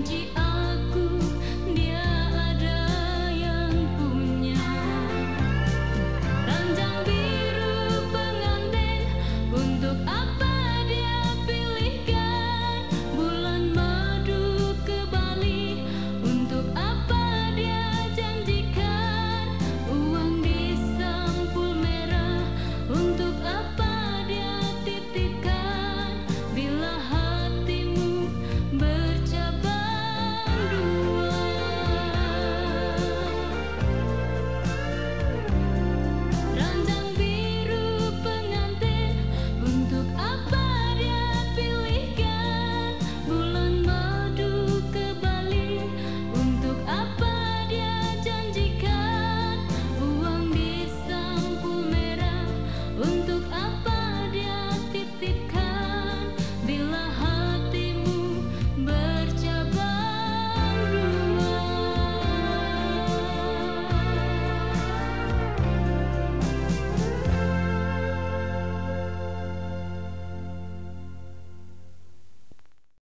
Angie.